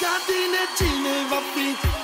Ca tine cine va fi?